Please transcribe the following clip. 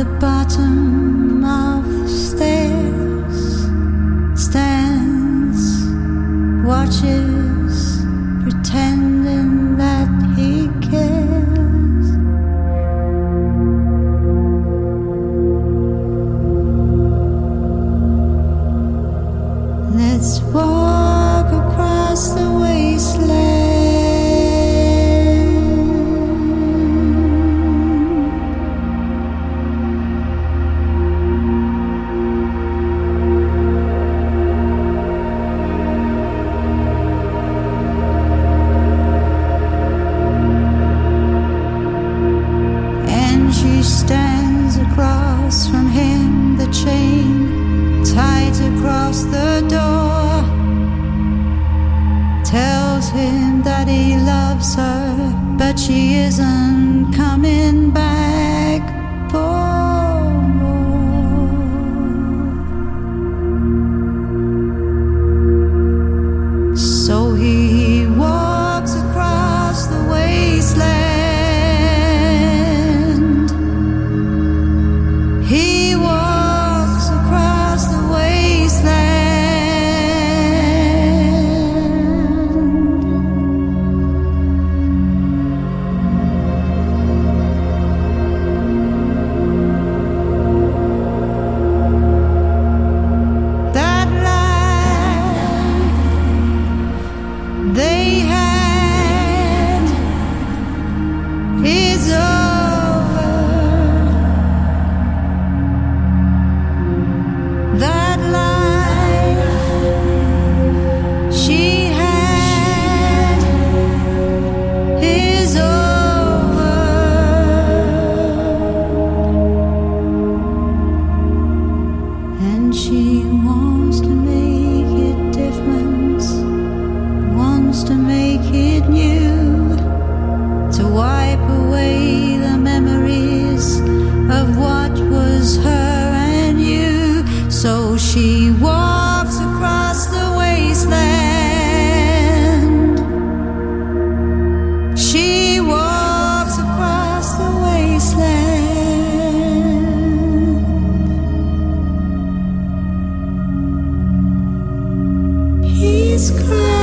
the bottom. But she isn't coming back more. So he walks across the wasteland. He walks wants to make it new, to wipe away the memories of what was her and you. So she walks across the wasteland. She walks across the wasteland. He's crying